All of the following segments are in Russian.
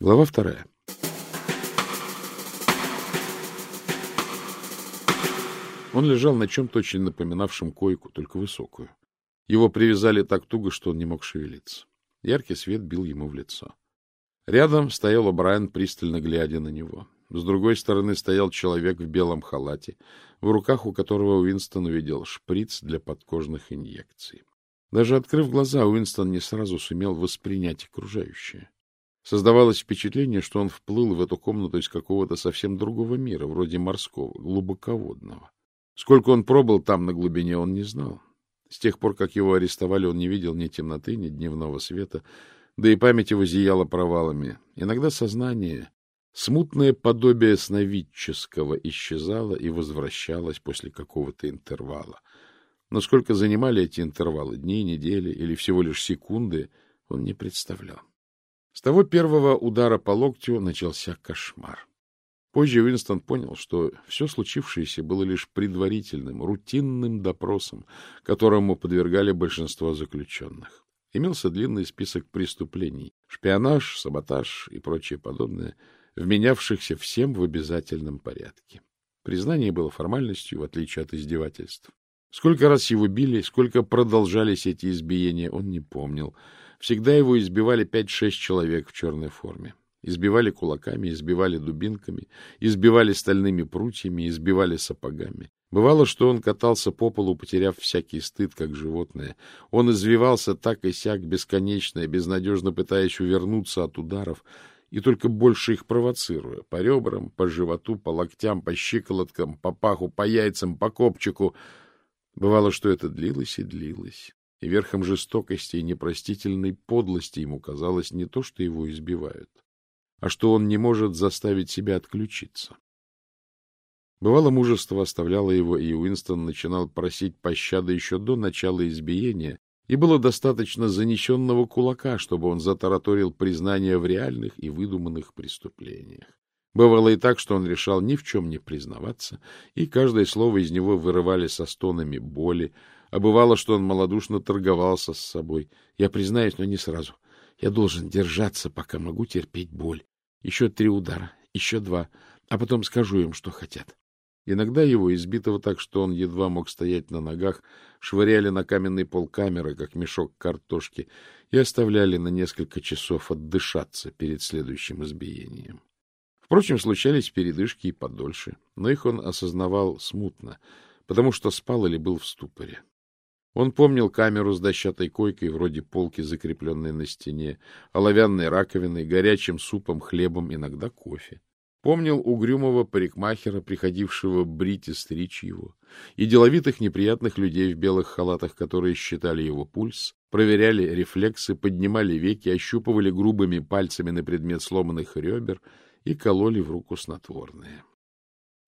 Глава вторая. Он лежал на чем-то очень напоминавшем койку, только высокую. Его привязали так туго, что он не мог шевелиться. Яркий свет бил ему в лицо. Рядом стоял О'Брайен, пристально глядя на него. С другой стороны стоял человек в белом халате, в руках у которого Уинстон увидел шприц для подкожных инъекций. Даже открыв глаза, Уинстон не сразу сумел воспринять окружающее. Создавалось впечатление, что он вплыл в эту комнату из какого-то совсем другого мира, вроде морского, глубоководного. Сколько он пробыл там на глубине, он не знал. С тех пор, как его арестовали, он не видел ни темноты, ни дневного света, да и память его зияла провалами. Иногда сознание, смутное подобие сновидческого, исчезало и возвращалось после какого-то интервала. Но сколько занимали эти интервалы, дни, недели или всего лишь секунды, он не представлял. С того первого удара по локтю начался кошмар. Позже Уинстон понял, что все случившееся было лишь предварительным, рутинным допросом, которому подвергали большинство заключенных. Имелся длинный список преступлений — шпионаж, саботаж и прочее подобное, вменявшихся всем в обязательном порядке. Признание было формальностью, в отличие от издевательств. Сколько раз его били, сколько продолжались эти избиения, он не помнил — Всегда его избивали пять-шесть человек в черной форме. Избивали кулаками, избивали дубинками, избивали стальными прутьями, избивали сапогами. Бывало, что он катался по полу, потеряв всякий стыд, как животное. Он извивался так и сяк, бесконечно и безнадежно пытаясь увернуться от ударов, и только больше их провоцируя. По ребрам, по животу, по локтям, по щиколоткам, по паху, по яйцам, по копчику. Бывало, что это длилось и длилось и верхом жестокости и непростительной подлости ему казалось не то, что его избивают, а что он не может заставить себя отключиться. Бывало, мужество оставляло его, и Уинстон начинал просить пощады еще до начала избиения, и было достаточно занесенного кулака, чтобы он затараторил признания в реальных и выдуманных преступлениях. Бывало и так, что он решал ни в чем не признаваться, и каждое слово из него вырывали со стонами боли, а бывало, что он малодушно торговался с собой. Я признаюсь, но не сразу. Я должен держаться, пока могу терпеть боль. Еще три удара, еще два, а потом скажу им, что хотят. Иногда его, избитого так, что он едва мог стоять на ногах, швыряли на каменный пол камеры, как мешок картошки, и оставляли на несколько часов отдышаться перед следующим избиением. Впрочем, случались передышки и подольше, но их он осознавал смутно, потому что спал или был в ступоре. Он помнил камеру с дощатой койкой, вроде полки, закрепленной на стене, оловянной раковиной, горячим супом, хлебом, иногда кофе. Помнил угрюмого парикмахера, приходившего брить и стричь его, и деловитых неприятных людей в белых халатах, которые считали его пульс, проверяли рефлексы, поднимали веки, ощупывали грубыми пальцами на предмет сломанных ребер и кололи в руку снотворные.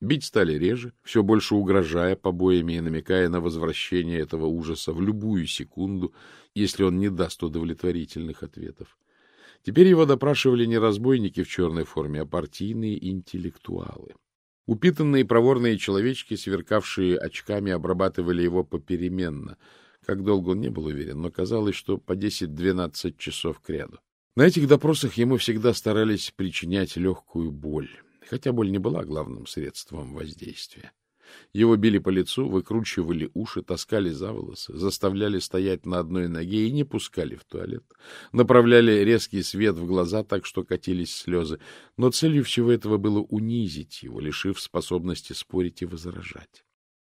Бить стали реже, все больше угрожая побоями и намекая на возвращение этого ужаса в любую секунду, если он не даст удовлетворительных ответов. Теперь его допрашивали не разбойники в черной форме, а партийные интеллектуалы. Упитанные проворные человечки, сверкавшие очками, обрабатывали его попеременно. Как долго он не был уверен, но казалось, что по 10-12 часов кряду. На этих допросах ему всегда старались причинять легкую боль хотя боль не была главным средством воздействия. Его били по лицу, выкручивали уши, таскали за волосы, заставляли стоять на одной ноге и не пускали в туалет. Направляли резкий свет в глаза так, что катились слезы. Но целью всего этого было унизить его, лишив способности спорить и возражать.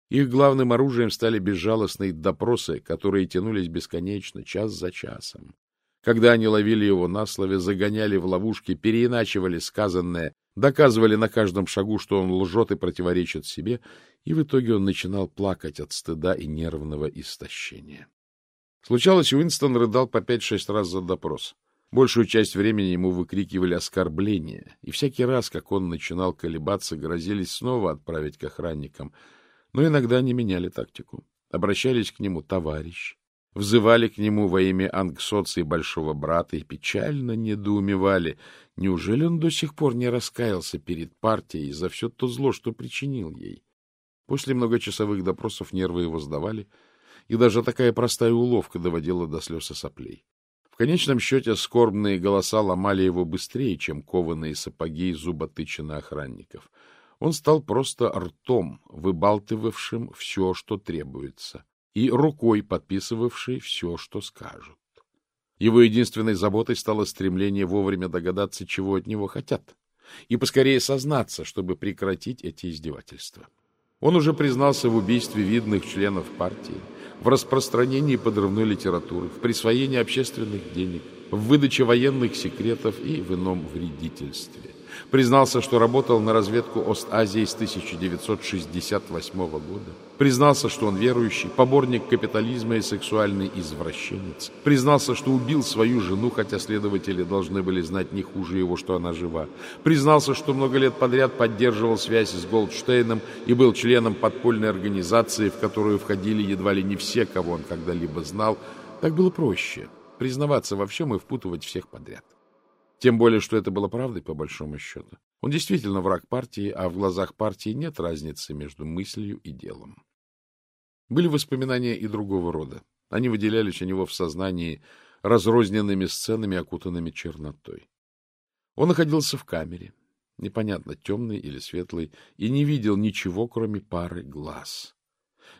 Их главным оружием стали безжалостные допросы, которые тянулись бесконечно, час за часом. Когда они ловили его на слове, загоняли в ловушки, переиначивали сказанное, доказывали на каждом шагу, что он лжет и противоречит себе, и в итоге он начинал плакать от стыда и нервного истощения. Случалось, Уинстон рыдал по пять-шесть раз за допрос. Большую часть времени ему выкрикивали оскорбления, и всякий раз, как он начинал колебаться, грозились снова отправить к охранникам, но иногда не меняли тактику. Обращались к нему товарищ, взывали к нему во имя Ангсоца Большого Брата и печально недоумевали, неужели он до сих пор не раскаялся перед партией за все то зло, что причинил ей. После многочасовых допросов нервы его сдавали, и даже такая простая уловка доводила до слез и соплей. В конечном счете скорбные голоса ломали его быстрее, чем кованые сапоги и зуботычины охранников. Он стал просто ртом, выбалтывавшим все, что требуется, и рукой подписывавшей все, что скажут. Его единственной заботой стало стремление вовремя догадаться, чего от него хотят, и поскорее сознаться, чтобы прекратить эти издевательства. Он уже признался в убийстве видных членов партии, в распространении подрывной литературы, в присвоении общественных денег, в выдаче военных секретов и в ином вредительстве. Признался, что работал на разведку Ост-Азии с 1968 года. Признался, что он верующий, поборник капитализма и сексуальный извращенец. Признался, что убил свою жену, хотя следователи должны были знать не хуже его, что она жива. Признался, что много лет подряд поддерживал связь с Голдштейном и был членом подпольной организации, в которую входили едва ли не все, кого он когда-либо знал. Так было проще признаваться во всем и впутывать всех подряд. Тем более, что это было правдой, по большому счету. Он действительно враг партии, а в глазах партии нет разницы между мыслью и делом. Были воспоминания и другого рода. Они выделялись у него в сознании разрозненными сценами, окутанными чернотой. Он находился в камере, непонятно, темной или светлой, и не видел ничего, кроме пары глаз.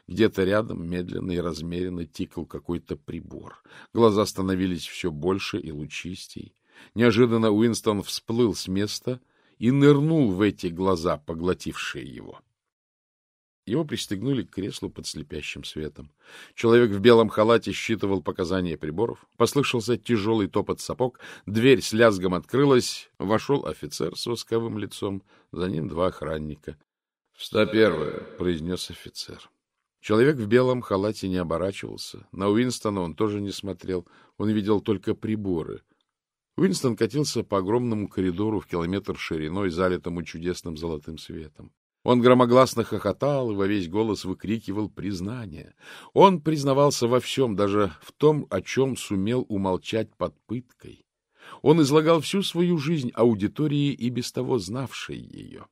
Где-то рядом медленно и размеренно тикал какой-то прибор. Глаза становились все больше и лучистей. Неожиданно Уинстон всплыл с места и нырнул в эти глаза, поглотившие его. Его пристегнули к креслу под слепящим светом. Человек в белом халате считывал показания приборов. Послышался тяжелый топот сапог. Дверь с лязгом открылась. Вошел офицер с восковым лицом. За ним два охранника. — Ста первая, — произнес офицер. Человек в белом халате не оборачивался. На Уинстона он тоже не смотрел. Он видел только приборы — Уинстон катился по огромному коридору в километр шириной, залитому чудесным золотым светом. Он громогласно хохотал и во весь голос выкрикивал признание. Он признавался во всем, даже в том, о чем сумел умолчать под пыткой. Он излагал всю свою жизнь аудитории и без того знавшей ее.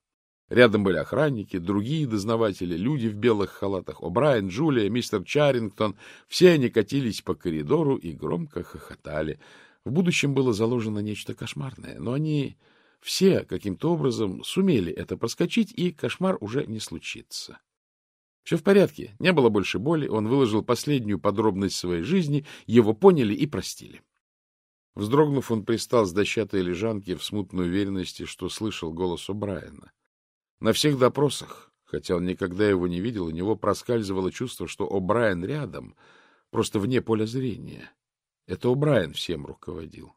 Рядом были охранники, другие дознаватели, люди в белых халатах, О'Брайен, Джулия, мистер Чарингтон. Все они катились по коридору и громко хохотали. В будущем было заложено нечто кошмарное, но они все каким-то образом сумели это проскочить, и кошмар уже не случится. Все в порядке, не было больше боли, он выложил последнюю подробность своей жизни, его поняли и простили. Вздрогнув, он пристал с дощатой лежанки в смутной уверенности, что слышал голос О'Брайена. На всех допросах, хотя он никогда его не видел, у него проскальзывало чувство, что О'Брайен рядом, просто вне поля зрения. Это О'Брайен всем руководил.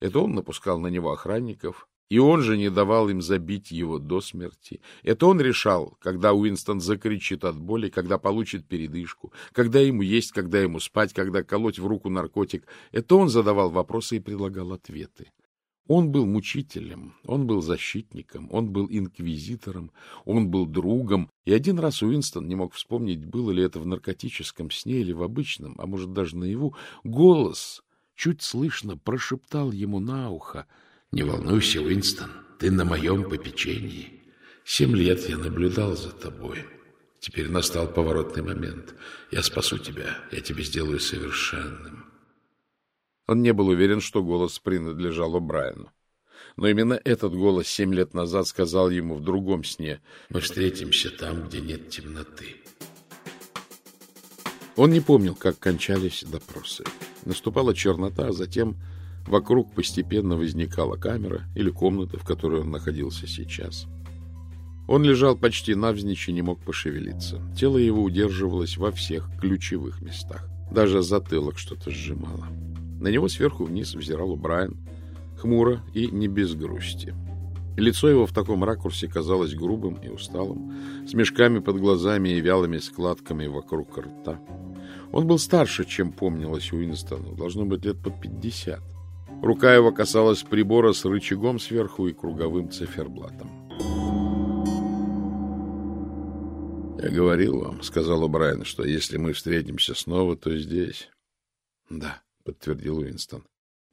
Это он напускал на него охранников, и он же не давал им забить его до смерти. Это он решал, когда Уинстон закричит от боли, когда получит передышку, когда ему есть, когда ему спать, когда колоть в руку наркотик. Это он задавал вопросы и предлагал ответы. Он был мучителем, он был защитником, он был инквизитором, он был другом. И один раз Уинстон не мог вспомнить, было ли это в наркотическом сне или в обычном, а может даже наяву, голос, чуть слышно, прошептал ему на ухо. — Не волнуйся, Уинстон, ты на моем попечении. Семь лет я наблюдал за тобой. Теперь настал поворотный момент. Я спасу тебя, я тебя сделаю совершенным. Он не был уверен, что голос принадлежал О'Брайену. Но именно этот голос семь лет назад сказал ему в другом сне «Мы встретимся там, где нет темноты». Он не помнил, как кончались допросы. Наступала чернота, а затем вокруг постепенно возникала камера или комната, в которой он находился сейчас. Он лежал почти навзничь и не мог пошевелиться. Тело его удерживалось во всех ключевых местах. Даже затылок что-то сжимало. На него сверху вниз взирал Брайан, хмуро и не без грусти. Лицо его в таком ракурсе казалось грубым и усталым, с мешками под глазами и вялыми складками вокруг рта. Он был старше, чем помнилось Уинстону, должно быть лет под пятьдесят. Рука его касалась прибора с рычагом сверху и круговым циферблатом. «Я говорил вам, — сказал Брайан, — что если мы встретимся снова, то здесь». «Да», — подтвердил Уинстон.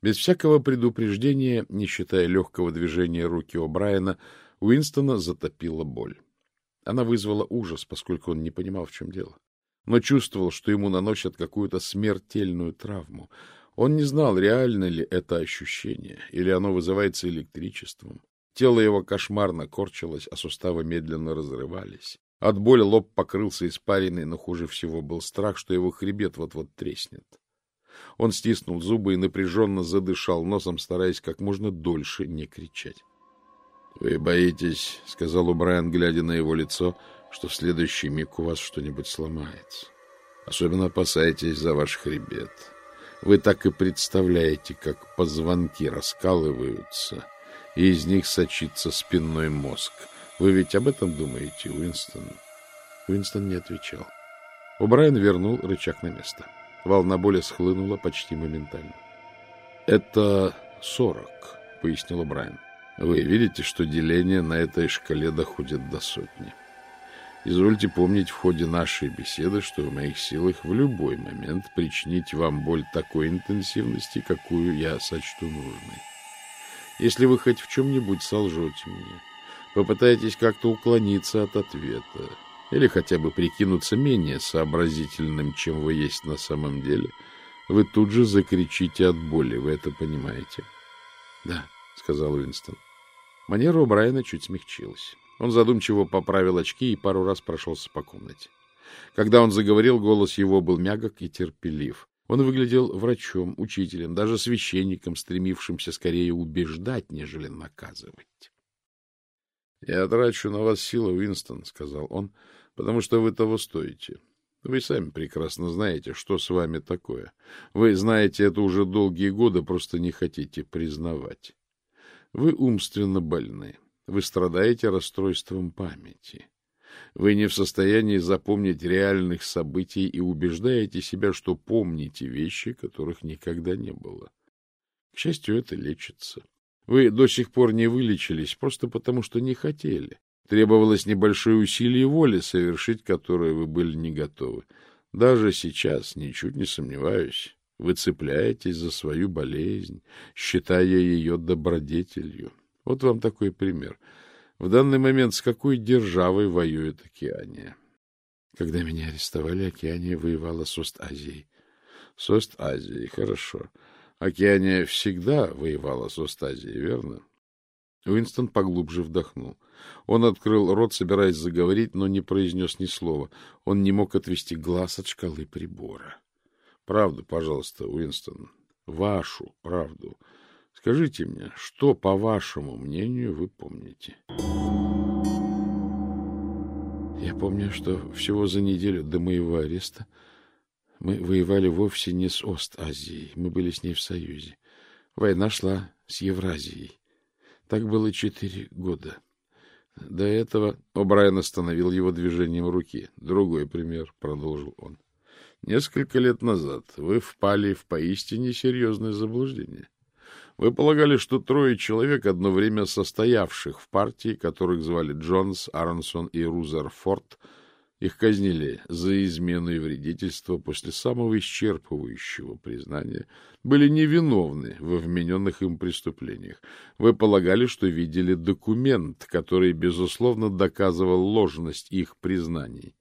Без всякого предупреждения, не считая легкого движения руки О'Брайена, Уинстона затопила боль. Она вызвала ужас, поскольку он не понимал, в чем дело, но чувствовал, что ему наносят какую-то смертельную травму. Он не знал, реально ли это ощущение, или оно вызывается электричеством. Тело его кошмарно корчилось, а суставы медленно разрывались. От боли лоб покрылся испариной, но хуже всего был страх, что его хребет вот-вот треснет. Он стиснул зубы и напряженно задышал носом, стараясь как можно дольше не кричать. — Вы боитесь, — сказал Убрайан, глядя на его лицо, — что в следующий миг у вас что-нибудь сломается. Особенно опасаетесь за ваш хребет. Вы так и представляете, как позвонки раскалываются, и из них сочится спинной мозг. Вы ведь об этом думаете, Уинстон? Уинстон не отвечал. Убрайан вернул рычаг на место. Волна боли схлынула почти моментально. — Это сорок, — пояснил Брайан. Вы видите, что деление на этой шкале доходит до сотни. Извольте помнить в ходе нашей беседы, что в моих силах в любой момент причинить вам боль такой интенсивности, какую я сочту нужной. Если вы хоть в чем-нибудь солжете мне, попытаетесь как-то уклониться от ответа или хотя бы прикинуться менее сообразительным, чем вы есть на самом деле, вы тут же закричите от боли, вы это понимаете? — Да, — сказал Уинстон. Манера у Брайана чуть смягчилась. Он задумчиво поправил очки и пару раз прошелся по комнате. Когда он заговорил, голос его был мягок и терпелив. Он выглядел врачом, учителем, даже священником, стремившимся скорее убеждать, нежели наказывать. — Я трачу на вас силы, Уинстон, — сказал он, — потому что вы того стоите. Вы сами прекрасно знаете, что с вами такое. Вы знаете это уже долгие годы, просто не хотите признавать. Вы умственно больны. Вы страдаете расстройством памяти. Вы не в состоянии запомнить реальных событий и убеждаете себя, что помните вещи, которых никогда не было. К счастью, это лечится. Вы до сих пор не вылечились просто потому, что не хотели. Требовалось небольшое усилие воли, совершить которое вы были не готовы. Даже сейчас, ничуть не сомневаюсь, вы цепляетесь за свою болезнь, считая ее добродетелью. Вот вам такой пример. В данный момент с какой державой воюет Океания? Когда меня арестовали, Океания воевала с Ост-Азией. С Ост-Азией, хорошо. Океания всегда воевала с Ост-Азией, верно? Уинстон поглубже вдохнул. Он открыл рот, собираясь заговорить, но не произнес ни слова. Он не мог отвести глаз от шкалы прибора. Правду, пожалуйста, Уинстон. Вашу правду. Скажите мне, что, по вашему мнению, вы помните? Я помню, что всего за неделю до моего ареста мы воевали вовсе не с Ост-Азией. Мы были с ней в союзе. Война шла с Евразией. Так было четыре года. До этого О'Брайен остановил его движением руки. Другой пример, — продолжил он. Несколько лет назад вы впали в поистине серьезное заблуждение. Вы полагали, что трое человек, одно время состоявших в партии, которых звали Джонс, Аронсон и Рузерфорд, их казнили за измену и вредительство после самого исчерпывающего признания, были невиновны во вмененных им преступлениях. Вы полагали, что видели документ, который, безусловно, доказывал ложность их признаний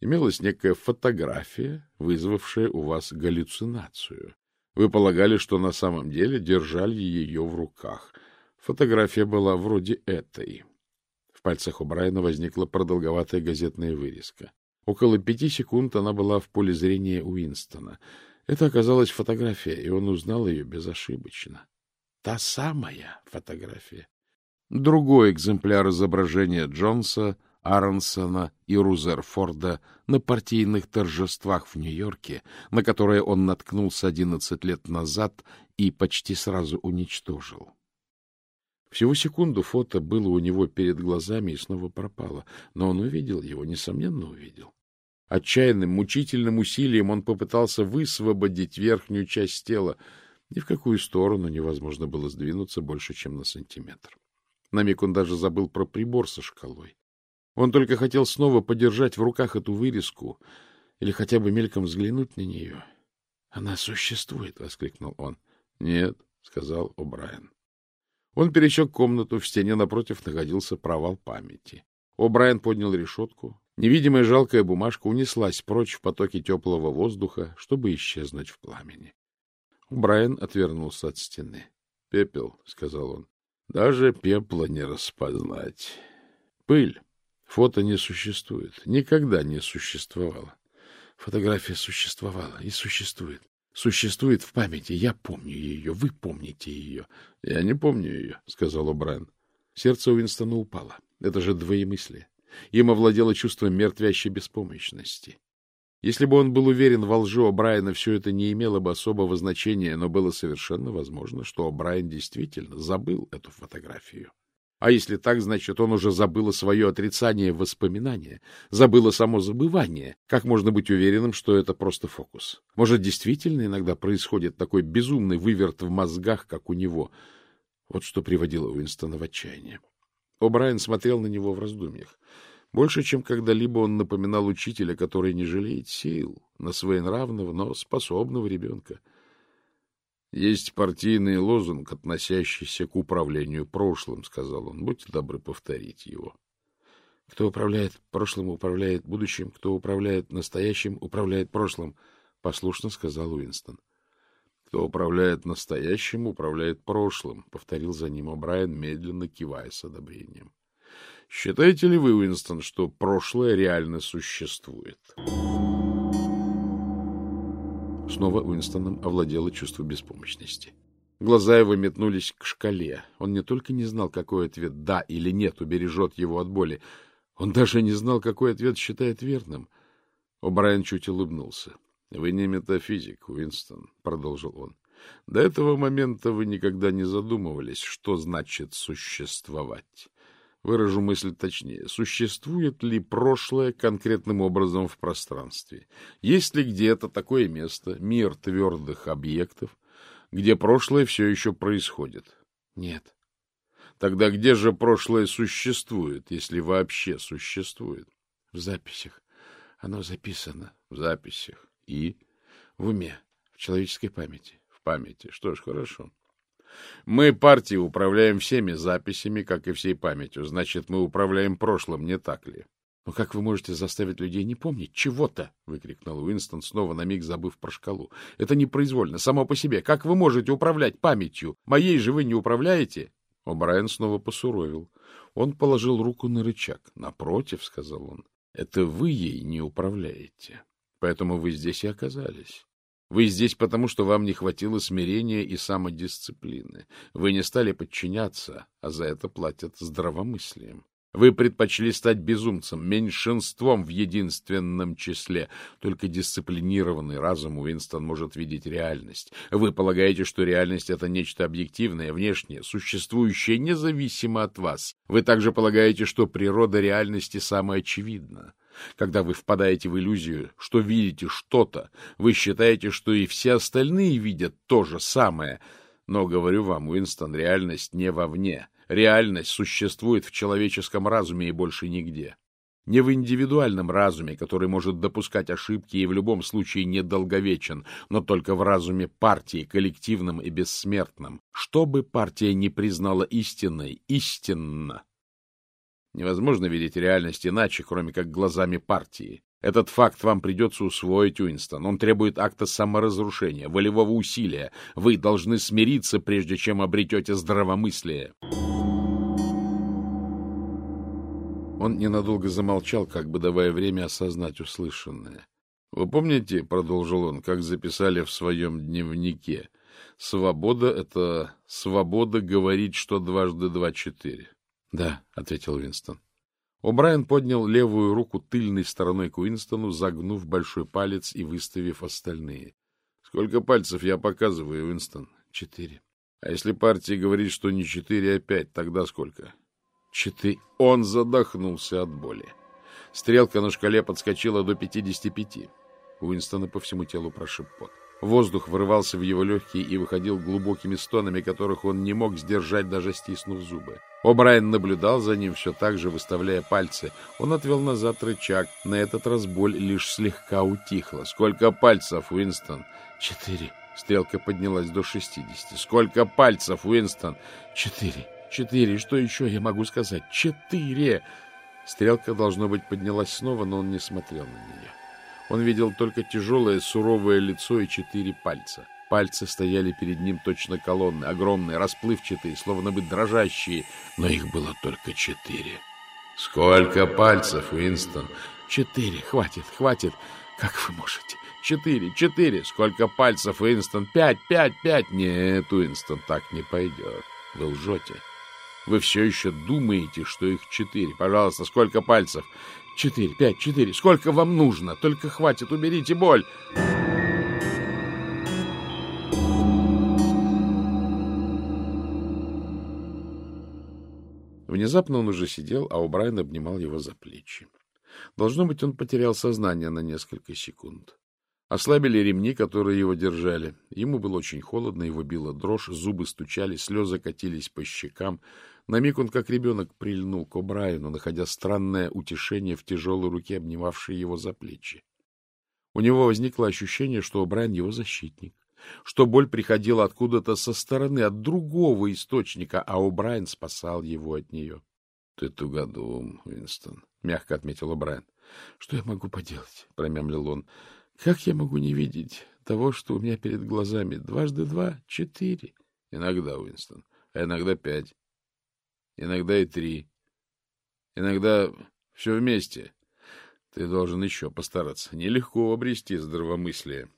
имелась некая фотография, вызвавшая у вас галлюцинацию. Вы полагали, что на самом деле держали ее в руках. Фотография была вроде этой. Пальцах у Брайана возникла продолговатая газетная вырезка. Около пяти секунд она была в поле зрения Уинстона. Это оказалась фотография, и он узнал ее безошибочно. Та самая фотография. Другой экземпляр изображения Джонса — Аронсона и Рузерфорда на партийных торжествах в Нью-Йорке, на которые он наткнулся одиннадцать лет назад и почти сразу уничтожил. Всего секунду фото было у него перед глазами и снова пропало, но он увидел его, несомненно увидел. Отчаянным, мучительным усилием он попытался высвободить верхнюю часть тела. Ни в какую сторону невозможно было сдвинуться больше, чем на сантиметр. На миг он даже забыл про прибор со шкалой. Он только хотел снова подержать в руках эту вырезку или хотя бы мельком взглянуть на нее. — Она существует! — воскликнул он. — Нет, — сказал О'Брайен. Он пересек комнату, в стене напротив находился провал памяти. О'Брайен поднял решетку. Невидимая жалкая бумажка унеслась прочь в потоке теплого воздуха, чтобы исчезнуть в пламени. Брайан отвернулся от стены. — Пепел, — сказал он, — даже пепла не распознать. Пыль. Фото не существует. Никогда не существовало. Фотография существовала и существует. Существует в памяти. Я помню ее. Вы помните ее. — Я не помню ее, — сказал Брайан. Сердце Уинстона упало. Это же двоемыслие. Им овладело чувство мертвящей беспомощности. Если бы он был уверен во лжи О'Брайена, все это не имело бы особого значения, но было совершенно возможно, что О'Брайен действительно забыл эту фотографию. А если так, значит, он уже забыл свое отрицание воспоминания, забыл само забывание. Как можно быть уверенным, что это просто фокус? Может, действительно иногда происходит такой безумный выверт в мозгах, как у него? Вот что приводило Уинстона в отчаяние. О'Брайен смотрел на него в раздумьях. Больше, чем когда-либо он напоминал учителя, который не жалеет сил на своенравного, но способного ребенка. Есть партийный лозунг, относящийся к управлению прошлым, — сказал он. Будьте добры повторить его. Кто управляет прошлым, управляет будущим. Кто управляет настоящим, управляет прошлым, — послушно сказал Уинстон. Кто управляет настоящим, управляет прошлым, — повторил за ним О'Брайен, медленно кивая с одобрением. Считаете ли вы, Уинстон, что прошлое реально существует? Снова Уинстоном овладело чувство беспомощности. Глаза его метнулись к шкале. Он не только не знал, какой ответ «да» или «нет» убережет его от боли, он даже не знал, какой ответ считает верным. О'Брайен чуть улыбнулся. — Вы не метафизик, Уинстон, — продолжил он. — До этого момента вы никогда не задумывались, что значит существовать. Выражу мысль точнее. Существует ли прошлое конкретным образом в пространстве? Есть ли где-то такое место, мир твердых объектов, где прошлое все еще происходит? Нет. Тогда где же прошлое существует, если вообще существует? В записях. Оно записано. В записях. И? В уме. В человеческой памяти. В памяти. Что ж, хорошо. Мы, партии, управляем всеми записями, как и всей памятью. Значит, мы управляем прошлым, не так ли? — Но как вы можете заставить людей не помнить чего-то? — выкрикнул Уинстон, снова на миг забыв про шкалу. — Это непроизвольно, само по себе. Как вы можете управлять памятью? Моей же вы не управляете? О'Брайен снова посуровил. Он положил руку на рычаг. — Напротив, — сказал он, — это вы ей не управляете. Поэтому вы здесь и оказались. Вы здесь потому, что вам не хватило смирения и самодисциплины. Вы не стали подчиняться, а за это платят здравомыслием. Вы предпочли стать безумцем, меньшинством в единственном числе. Только дисциплинированный разум Уинстон может видеть реальность. Вы полагаете, что реальность — это нечто объективное, внешнее, существующее независимо от вас. Вы также полагаете, что природа реальности самая очевидна. Когда вы впадаете в иллюзию, что видите что-то, вы считаете, что и все остальные видят то же самое. Но, говорю вам, Уинстон, реальность не вовне. Реальность существует в человеческом разуме и больше нигде. Не в индивидуальном разуме, который может допускать ошибки и в любом случае недолговечен, но только в разуме партии, коллективном и бессмертном. Что бы партия не признала истинной, истинно. Невозможно видеть реальность иначе, кроме как глазами партии. Этот факт вам придется усвоить, Уинстон. Он требует акта саморазрушения, волевого усилия. Вы должны смириться, прежде чем обретете здравомыслие. Он ненадолго замолчал, как бы давая время осознать услышанное. — Вы помните, — продолжил он, — как записали в своем дневнике, «Свобода — это свобода говорить, что дважды два — четыре». — Да, — ответил Уинстон. О'Брайен поднял левую руку тыльной стороной к Уинстону, загнув большой палец и выставив остальные. — Сколько пальцев я показываю, Уинстон? — Четыре. — А если партия говорит, что не четыре, а пять, тогда сколько? — Четыре. Он задохнулся от боли. Стрелка на шкале подскочила до пятидесяти пяти. Уинстона по всему телу прошиб пот. Воздух вырывался в его легкие и выходил глубокими стонами, которых он не мог сдержать, даже стиснув зубы. О'Брайен наблюдал за ним, все так же выставляя пальцы. Он отвел назад рычаг. На этот раз боль лишь слегка утихла. «Сколько пальцев, Уинстон?» «Четыре». Стрелка поднялась до шестидесяти. «Сколько пальцев, Уинстон?» «Четыре». «Четыре. Что еще я могу сказать?» «Четыре!» Стрелка, должно быть, поднялась снова, но он не смотрел на нее. Он видел только тяжелое суровое лицо и четыре пальца. Пальцы стояли перед ним точно колонны, огромные, расплывчатые, словно бы дрожащие, но их было только четыре. — Сколько пальцев, Уинстон? — Четыре. Хватит, хватит. Как вы можете? Четыре, четыре. Сколько пальцев, Уинстон? Пять, пять, пять. Нет, Уинстон, так не пойдет. Вы лжете. Вы все еще думаете, что их четыре. Пожалуйста, сколько пальцев? Четыре, пять, четыре. Сколько вам нужно? Только хватит, уберите боль. Внезапно он уже сидел, а Убрайн обнимал его за плечи. Должно быть, он потерял сознание на несколько секунд. Ослабили ремни, которые его держали. Ему было очень холодно, его била дрожь, зубы стучали, слезы катились по щекам. На миг он, как ребенок, прильнул к О'Брайену, находя странное утешение в тяжелой руке, обнимавшей его за плечи. У него возникло ощущение, что О'Брайен его защитник, что боль приходила откуда-то со стороны, от другого источника, а О'Брайен спасал его от нее. — Ты тугодум, Уинстон, — мягко отметил О'Брайен. — Что я могу поделать? — промямлил он. — Как я могу не видеть того, что у меня перед глазами? Дважды два — четыре. — Иногда, Уинстон, а иногда пять иногда и три. Иногда все вместе. Ты должен еще постараться. Нелегко обрести здравомыслие.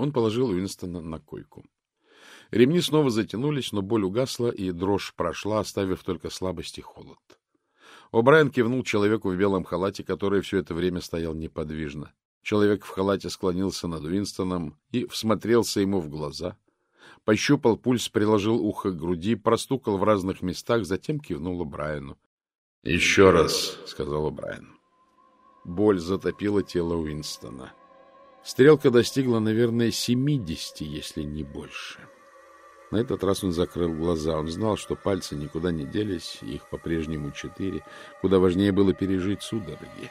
Он положил Уинстона на койку. Ремни снова затянулись, но боль угасла, и дрожь прошла, оставив только слабость и холод. О'Брайен кивнул человеку в белом халате, который все это время стоял неподвижно. Человек в халате склонился над Уинстоном и всмотрелся ему в глаза — пощупал пульс, приложил ухо к груди, простукал в разных местах, затем кивнул Брайану. — Еще раз, — сказал Брайан. Боль затопила тело Уинстона. Стрелка достигла, наверное, семидесяти, если не больше. На этот раз он закрыл глаза. Он знал, что пальцы никуда не делись, их по-прежнему четыре. Куда важнее было пережить судороги.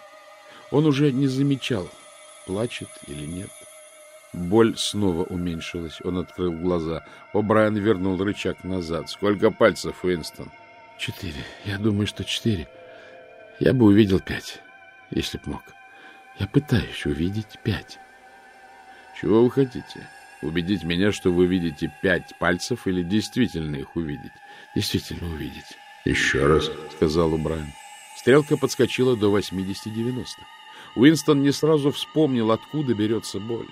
Он уже не замечал, плачет или нет. Боль снова уменьшилась. Он открыл глаза. О'Брайен вернул рычаг назад. Сколько пальцев, Уинстон? Четыре. Я думаю, что четыре. Я бы увидел пять, если б мог. Я пытаюсь увидеть пять. Чего вы хотите? Убедить меня, что вы видите пять пальцев или действительно их увидеть? Действительно увидеть. Еще раз, сказал Убрайан. Стрелка подскочила до 80-90. Уинстон не сразу вспомнил, откуда берется боль.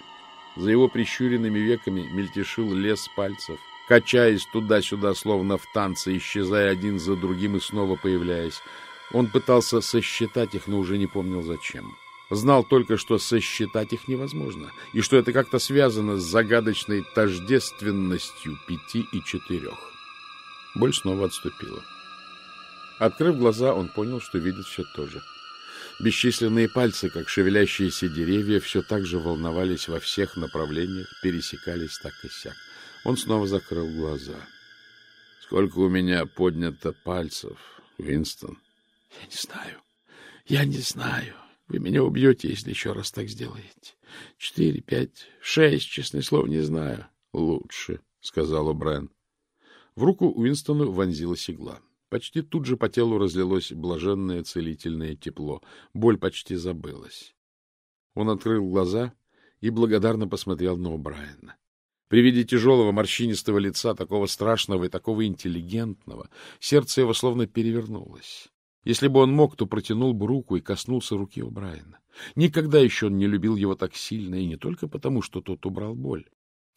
За его прищуренными веками мельтешил лес пальцев, качаясь туда-сюда, словно в танце, исчезая один за другим и снова появляясь. Он пытался сосчитать их, но уже не помнил зачем. Знал только, что сосчитать их невозможно, и что это как-то связано с загадочной тождественностью пяти и четырех. Боль снова отступила. Открыв глаза, он понял, что видит все то же. — Бесчисленные пальцы, как шевелящиеся деревья, все так же волновались во всех направлениях, пересекались так и сяк. Он снова закрыл глаза. — Сколько у меня поднято пальцев, Винстон? — Я не знаю. Я не знаю. Вы меня убьете, если еще раз так сделаете. Четыре, пять, шесть, честное слово, не знаю. — Лучше, — сказал Брэн. В руку Уинстону вонзилась игла. Почти тут же по телу разлилось блаженное целительное тепло. Боль почти забылась. Он открыл глаза и благодарно посмотрел на О'Брайена. При виде тяжелого морщинистого лица, такого страшного и такого интеллигентного, сердце его словно перевернулось. Если бы он мог, то протянул бы руку и коснулся руки О'Брайена. Никогда еще он не любил его так сильно, и не только потому, что тот убрал боль.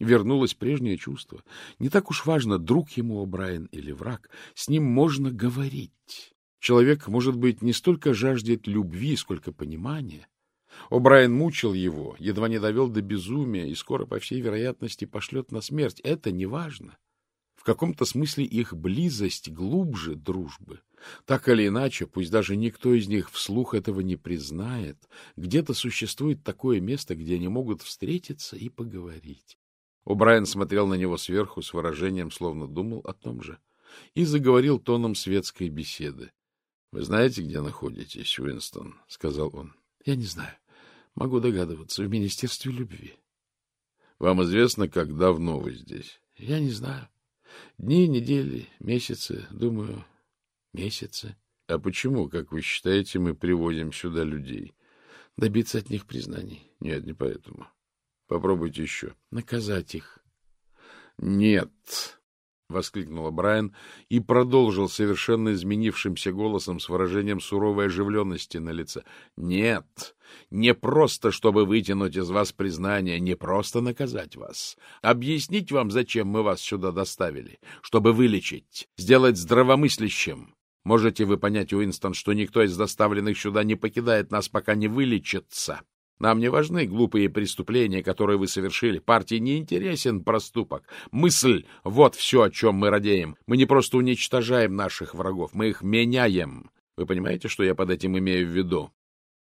Вернулось прежнее чувство. Не так уж важно, друг ему О'Брайен или враг. С ним можно говорить. Человек, может быть, не столько жаждет любви, сколько понимания. О'Брайен мучил его, едва не довел до безумия и скоро, по всей вероятности, пошлет на смерть. Это не важно. В каком-то смысле их близость глубже дружбы. Так или иначе, пусть даже никто из них вслух этого не признает, где-то существует такое место, где они могут встретиться и поговорить. О'Брайен смотрел на него сверху с выражением, словно думал о том же, и заговорил тоном светской беседы. — Вы знаете, где находитесь, Уинстон? — сказал он. — Я не знаю. Могу догадываться. В Министерстве любви. — Вам известно, как давно вы здесь? — Я не знаю. Дни, недели, месяцы, думаю, месяцы. — А почему, как вы считаете, мы приводим сюда людей? — Добиться от них признаний. — Нет, не поэтому. — Попробуйте еще. — Наказать их. Нет, — воскликнул Брайан и продолжил совершенно изменившимся голосом с выражением суровой оживленности на лице. — Нет, не просто, чтобы вытянуть из вас признание, не просто наказать вас. Объяснить вам, зачем мы вас сюда доставили, чтобы вылечить, сделать здравомыслящим. Можете вы понять, Уинстон, что никто из доставленных сюда не покидает нас, пока не вылечится. Нам не важны глупые преступления, которые вы совершили. Партии не интересен проступок. Мысль — вот все, о чем мы радеем. Мы не просто уничтожаем наших врагов, мы их меняем. Вы понимаете, что я под этим имею в виду?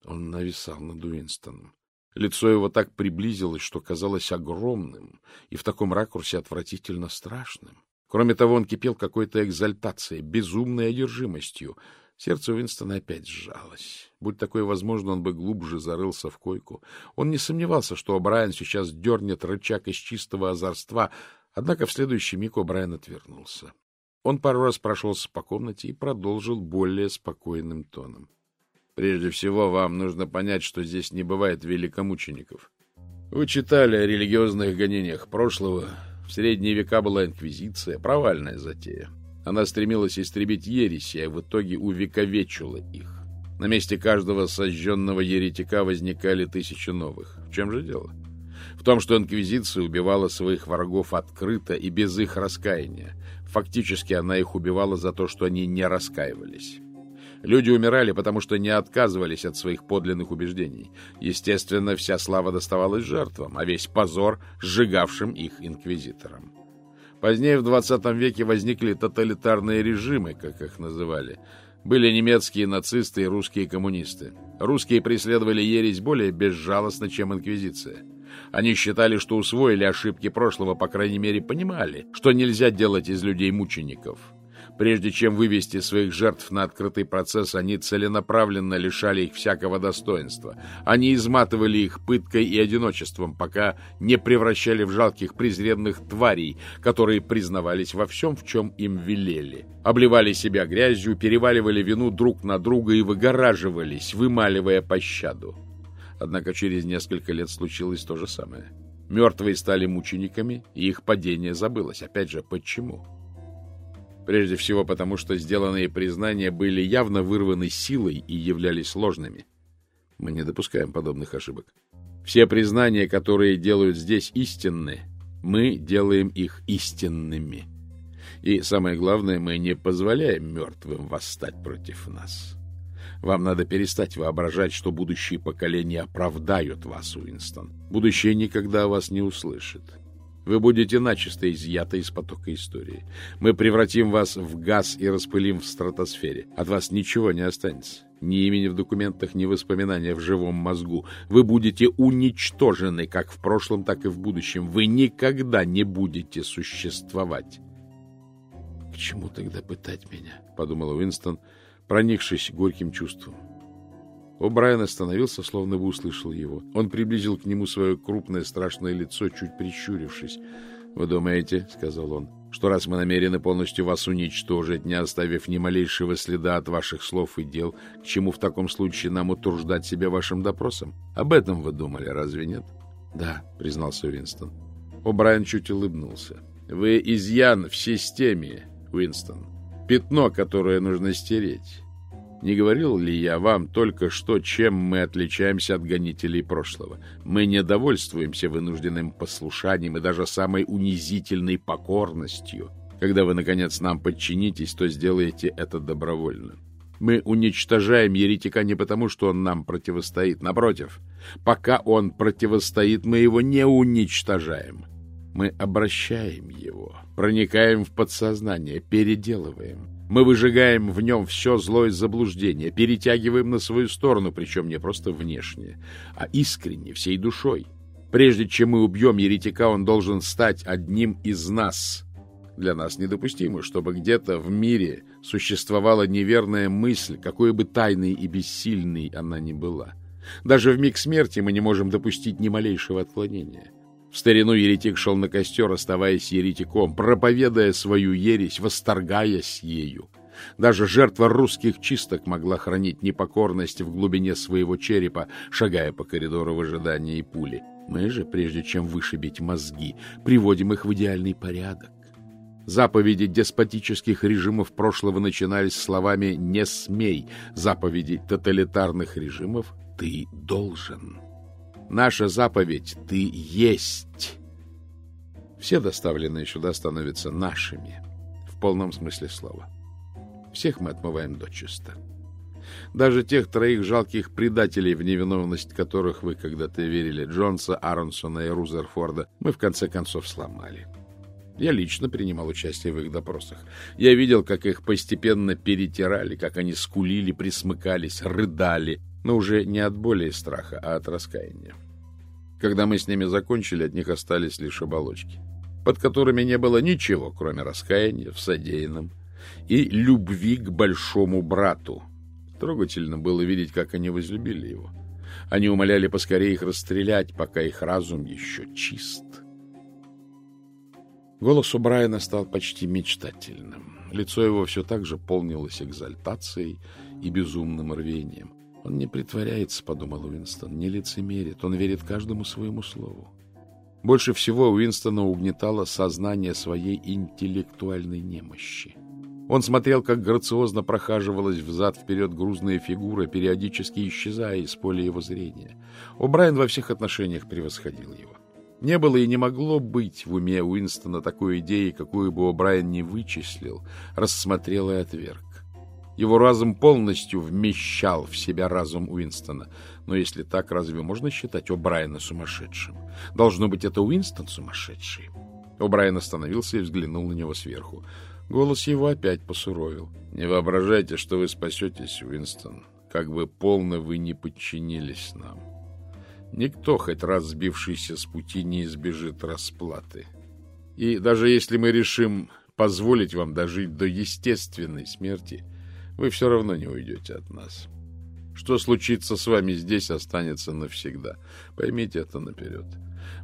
Он нависал над Уинстоном. Лицо его так приблизилось, что казалось огромным и в таком ракурсе отвратительно страшным. Кроме того, он кипел какой-то экзальтацией, безумной одержимостью. Сердце Уинстона опять сжалось. Будь такое возможно, он бы глубже зарылся в койку. Он не сомневался, что О'Брайен сейчас дернет рычаг из чистого озорства, однако в следующий миг О'Брайен отвернулся. Он пару раз прошелся по комнате и продолжил более спокойным тоном. — Прежде всего, вам нужно понять, что здесь не бывает великомучеников. Вы читали о религиозных гонениях прошлого. В средние века была инквизиция, провальная затея. Она стремилась истребить ереси, а в итоге увековечила их. На месте каждого сожженного еретика возникали тысячи новых. В чем же дело? В том, что инквизиция убивала своих врагов открыто и без их раскаяния. Фактически она их убивала за то, что они не раскаивались. Люди умирали, потому что не отказывались от своих подлинных убеждений. Естественно, вся слава доставалась жертвам, а весь позор — сжигавшим их инквизиторам. Позднее, в 20 веке, возникли тоталитарные режимы, как их называли. Были немецкие нацисты и русские коммунисты. Русские преследовали ересь более безжалостно, чем инквизиция. Они считали, что усвоили ошибки прошлого, по крайней мере, понимали, что нельзя делать из людей мучеников. Прежде чем вывести своих жертв на открытый процесс, они целенаправленно лишали их всякого достоинства. Они изматывали их пыткой и одиночеством, пока не превращали в жалких презренных тварей, которые признавались во всем, в чем им велели. Обливали себя грязью, переваливали вину друг на друга и выгораживались, вымаливая пощаду. Однако через несколько лет случилось то же самое. Мертвые стали мучениками, и их падение забылось. Опять же, почему? Прежде всего потому, что сделанные признания были явно вырваны силой и являлись ложными. Мы не допускаем подобных ошибок. Все признания, которые делают здесь истинны, мы делаем их истинными. И самое главное, мы не позволяем мертвым восстать против нас. Вам надо перестать воображать, что будущие поколения оправдают вас, Уинстон. Будущее никогда вас не услышит. Вы будете начисто изъяты из потока истории. Мы превратим вас в газ и распылим в стратосфере. От вас ничего не останется. Ни имени в документах, ни воспоминания в живом мозгу. Вы будете уничтожены как в прошлом, так и в будущем. Вы никогда не будете существовать. — К чему тогда пытать меня? — подумал Уинстон, проникшись горьким чувством. О'Брайен остановился, словно бы услышал его. Он приблизил к нему свое крупное страшное лицо, чуть прищурившись. — Вы думаете, — сказал он, — что раз мы намерены полностью вас уничтожить, не оставив ни малейшего следа от ваших слов и дел, к чему в таком случае нам утруждать себя вашим допросом? Об этом вы думали, разве нет? — Да, — признался Уинстон. О'Брайен чуть улыбнулся. — Вы изъян в системе, Уинстон. Пятно, которое нужно стереть. Не говорил ли я вам только что, чем мы отличаемся от гонителей прошлого? Мы не довольствуемся вынужденным послушанием и даже самой унизительной покорностью. Когда вы, наконец, нам подчинитесь, то сделаете это добровольно. Мы уничтожаем еретика не потому, что он нам противостоит. Напротив, пока он противостоит, мы его не уничтожаем. Мы обращаем его, проникаем в подсознание, переделываем. Мы выжигаем в нем все злое заблуждение, перетягиваем на свою сторону, причем не просто внешне, а искренне, всей душой. Прежде чем мы убьем еретика, он должен стать одним из нас. Для нас недопустимо, чтобы где-то в мире существовала неверная мысль, какой бы тайной и бессильной она ни была. Даже в миг смерти мы не можем допустить ни малейшего отклонения. В старину еретик шел на костер, оставаясь еретиком, проповедуя свою ересь, восторгаясь ею. Даже жертва русских чисток могла хранить непокорность в глубине своего черепа, шагая по коридору в ожидании пули. Мы же, прежде чем вышибить мозги, приводим их в идеальный порядок. Заповеди деспотических режимов прошлого начинались словами «не смей», заповеди тоталитарных режимов «ты должен». Наша заповедь «ты есть». Все доставленные сюда становятся нашими, в полном смысле слова. Всех мы отмываем дочисто. Даже тех троих жалких предателей, в невиновность которых вы когда-то верили, Джонса, Аронсона и Рузерфорда, мы в конце концов сломали. Я лично принимал участие в их допросах. Я видел, как их постепенно перетирали, как они скулили, присмыкались, рыдали, но уже не от боли и страха, а от раскаяния. Когда мы с ними закончили, от них остались лишь оболочки, под которыми не было ничего, кроме раскаяния в содеянном и любви к большому брату. Трогательно было видеть, как они возлюбили его. Они умоляли поскорее их расстрелять, пока их разум еще чист. Голос у Брайана стал почти мечтательным. Лицо его все так же полнилось экзальтацией и безумным рвением. «Он не притворяется», — подумал Уинстон, — «не лицемерит, он верит каждому своему слову». Больше всего Уинстона угнетало сознание своей интеллектуальной немощи. Он смотрел, как грациозно прохаживалась взад-вперед грузная фигура, периодически исчезая из поля его зрения. О'Брайен во всех отношениях превосходил его. Не было и не могло быть в уме Уинстона такой идеи, какую бы О'Брайен не вычислил, рассмотрел и отверг. Его разум полностью вмещал в себя разум Уинстона. Но если так, разве можно считать О'Брайена сумасшедшим? Должно быть, это Уинстон сумасшедший. О'Брайен остановился и взглянул на него сверху. Голос его опять посуровил. «Не воображайте, что вы спасетесь, Уинстон, как бы полно вы не подчинились нам. Никто, хоть раз сбившийся с пути, не избежит расплаты. И даже если мы решим позволить вам дожить до естественной смерти, вы все равно не уйдете от нас. Что случится с вами здесь, останется навсегда. Поймите это наперед.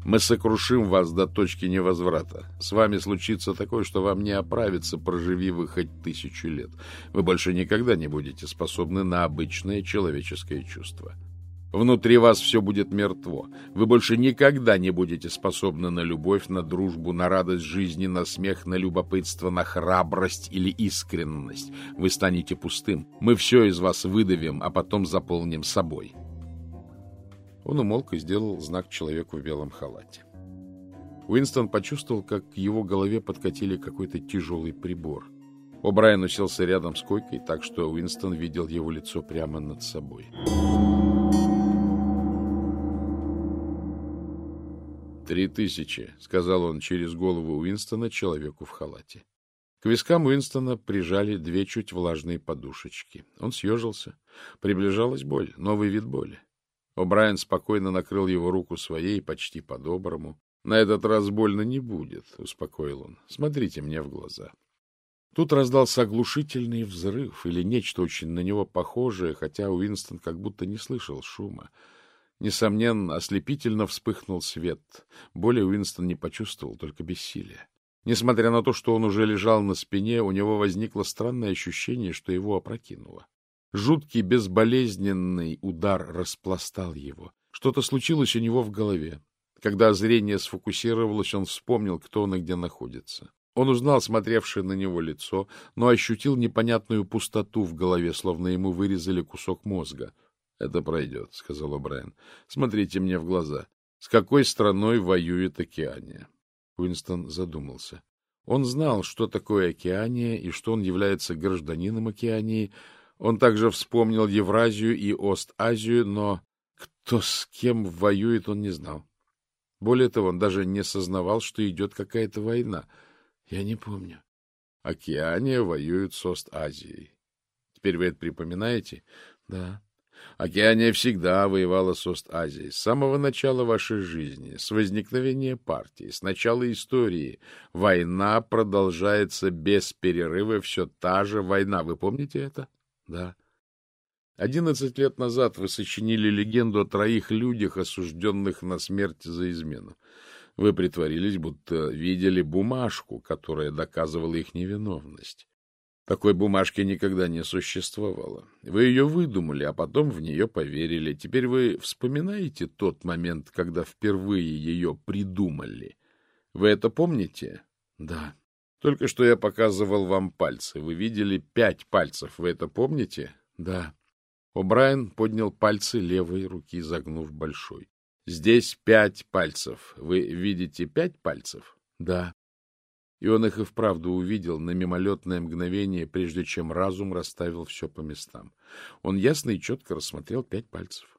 Мы сокрушим вас до точки невозврата. С вами случится такое, что вам не оправится, проживи вы хоть тысячу лет. Вы больше никогда не будете способны на обычное человеческое чувство. Внутри вас все будет мертво. Вы больше никогда не будете способны на любовь, на дружбу, на радость жизни, на смех, на любопытство, на храбрость или искренность. Вы станете пустым. Мы все из вас выдавим, а потом заполним собой. Он умолк и сделал знак человеку в белом халате. Уинстон почувствовал, как к его голове подкатили какой-то тяжелый прибор. О'Брайен уселся рядом с койкой, так что Уинстон видел его лицо прямо над собой. «Три тысячи», — сказал он через голову Уинстона человеку в халате. К вискам Уинстона прижали две чуть влажные подушечки. Он съежился. Приближалась боль, новый вид боли. О'Брайен спокойно накрыл его руку своей, почти по-доброму. — На этот раз больно не будет, — успокоил он. — Смотрите мне в глаза. Тут раздался оглушительный взрыв или нечто очень на него похожее, хотя Уинстон как будто не слышал шума. Несомненно, ослепительно вспыхнул свет. Более Уинстон не почувствовал, только бессилие. Несмотря на то, что он уже лежал на спине, у него возникло странное ощущение, что его опрокинуло. Жуткий безболезненный удар распластал его. Что-то случилось у него в голове. Когда зрение сфокусировалось, он вспомнил, кто он и где находится. Он узнал смотревшее на него лицо, но ощутил непонятную пустоту в голове, словно ему вырезали кусок мозга. — Это пройдет, — сказал Брайан. — Смотрите мне в глаза. С какой страной воюет Океания? Уинстон задумался. Он знал, что такое Океания и что он является гражданином Океании, он также вспомнил Евразию и Ост-Азию, но кто с кем воюет, он не знал. Более того, он даже не сознавал, что идет какая-то война. Я не помню. Океания воюет с Ост-Азией. Теперь вы это припоминаете? Да. Океания всегда воевала с Ост-Азией. С самого начала вашей жизни, с возникновения партии, с начала истории. Война продолжается без перерыва, все та же война. Вы помните это? Да. Одиннадцать лет назад вы сочинили легенду о троих людях, осужденных на смерть за измену. Вы притворились, будто видели бумажку, которая доказывала их невиновность. Такой бумажки никогда не существовало. Вы ее выдумали, а потом в нее поверили. Теперь вы вспоминаете тот момент, когда впервые ее придумали? Вы это помните? Да. Только что я показывал вам пальцы. Вы видели пять пальцев. Вы это помните? Да. О'Брайен поднял пальцы левой руки, загнув большой. Здесь пять пальцев. Вы видите пять пальцев? Да. И он их и вправду увидел на мимолетное мгновение, прежде чем разум расставил все по местам. Он ясно и четко рассмотрел пять пальцев.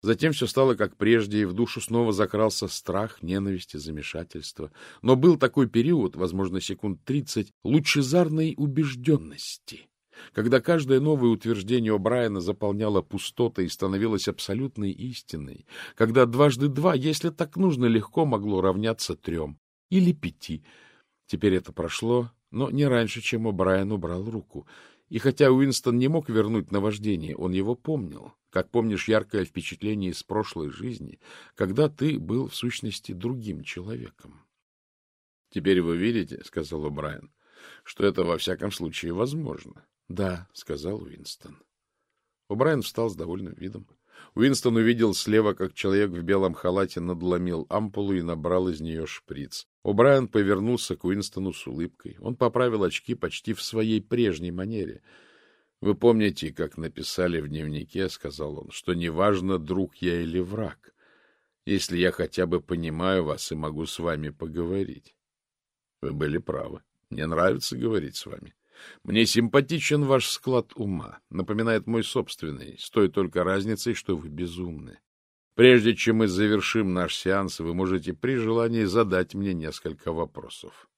Затем все стало как прежде, и в душу снова закрался страх, ненависть и замешательство. Но был такой период, возможно, секунд тридцать, лучезарной убежденности, когда каждое новое утверждение О'Брайена заполняло пустотой и становилось абсолютной истиной, когда дважды два, если так нужно, легко могло равняться трем или пяти — Теперь это прошло, но не раньше, чем О'Брайен убрал руку. И хотя Уинстон не мог вернуть наваждение, он его помнил, как помнишь яркое впечатление из прошлой жизни, когда ты был, в сущности, другим человеком. — Теперь вы видите, — сказал О'Брайен, — что это во всяком случае возможно. — Да, — сказал Уинстон. О'Брайен встал с довольным видом. Уинстон увидел слева, как человек в белом халате надломил ампулу и набрал из нее шприц. О'Брайен повернулся к Уинстону с улыбкой. Он поправил очки почти в своей прежней манере. — Вы помните, как написали в дневнике, — сказал он, — что неважно, друг я или враг, если я хотя бы понимаю вас и могу с вами поговорить. Вы были правы. Мне нравится говорить с вами. Мне симпатичен ваш склад ума, напоминает мой собственный, с той только разницей, что вы безумны. Прежде чем мы завершим наш сеанс, вы можете при желании задать мне несколько вопросов.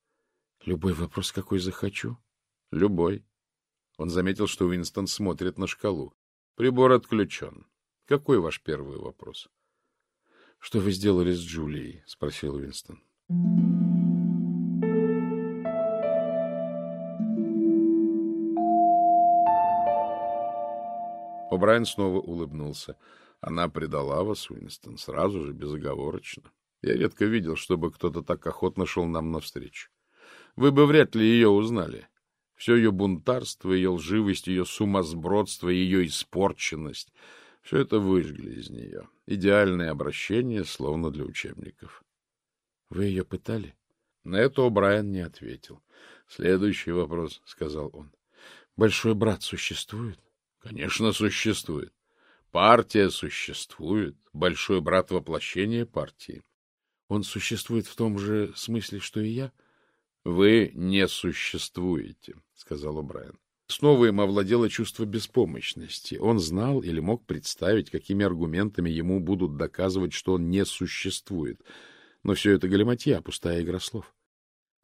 Любой вопрос, какой захочу? Любой. Он заметил, что Уинстон смотрит на шкалу. Прибор отключен. Какой ваш первый вопрос? — Что вы сделали с Джулией? — спросил Уинстон. О'Брайен снова улыбнулся. Она предала вас, Уинстон, сразу же, безоговорочно. Я редко видел, чтобы кто-то так охотно шел нам навстречу. Вы бы вряд ли ее узнали. Все ее бунтарство, ее лживость, ее сумасбродство, ее испорченность — все это выжгли из нее. Идеальное обращение, словно для учебников. — Вы ее пытали? На это О'Брайен не ответил. — Следующий вопрос, — сказал он. — Большой брат существует? Конечно, существует. Партия существует. Большой брат воплощения партии. Он существует в том же смысле, что и я? Вы не существуете, сказал О'Брайен. Снова им овладело чувство беспомощности. Он знал или мог представить, какими аргументами ему будут доказывать, что он не существует. Но все это галиматья, пустая игра слов.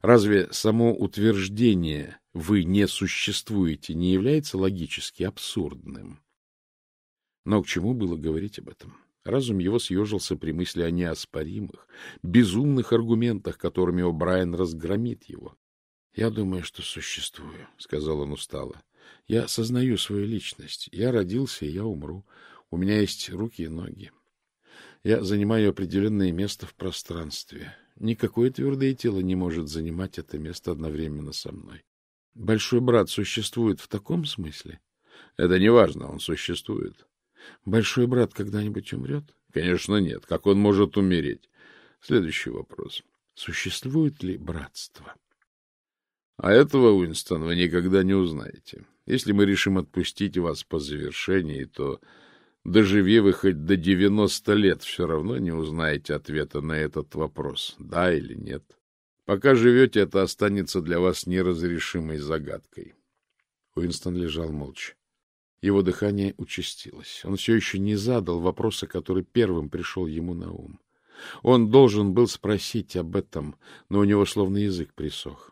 Разве само утверждение «вы не существуете» не является логически абсурдным? Но к чему было говорить об этом? Разум его съежился при мысли о неоспоримых, безумных аргументах, которыми О'Брайен разгромит его. — Я думаю, что существую, — сказал он устало. — Я сознаю свою личность. Я родился, и я умру. У меня есть руки и ноги. Я занимаю определенное место в пространстве. Никакое твердое тело не может занимать это место одновременно со мной. Большой брат существует в таком смысле? Это не важно, он существует. Большой брат когда-нибудь умрет? Конечно, нет. Как он может умереть? Следующий вопрос. Существует ли братство? А этого, Уинстон, вы никогда не узнаете. Если мы решим отпустить вас по завершении, то Доживи вы хоть до девяносто лет, все равно не узнаете ответа на этот вопрос, да или нет. Пока живете, это останется для вас неразрешимой загадкой. Уинстон лежал молча. Его дыхание участилось. Он все еще не задал вопроса, который первым пришел ему на ум. Он должен был спросить об этом, но у него словно язык присох.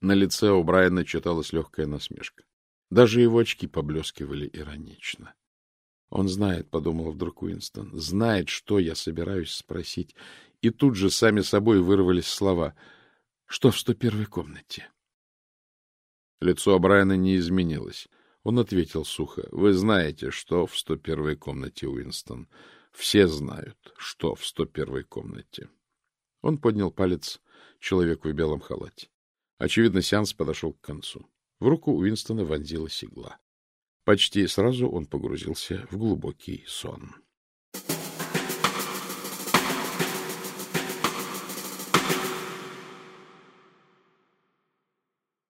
На лице у Брайана читалась легкая насмешка. Даже его очки поблескивали иронично. Он знает, — подумал вдруг Уинстон, — знает, что я собираюсь спросить. И тут же сами собой вырвались слова. Что в 101-й комнате? Лицо Брайана не изменилось. Он ответил сухо. — Вы знаете, что в 101-й комнате, Уинстон. Все знают, что в 101-й комнате. Он поднял палец человеку в белом халате. Очевидно, сеанс подошел к концу. В руку Уинстона вонзилась игла. Почти сразу он погрузился в глубокий сон.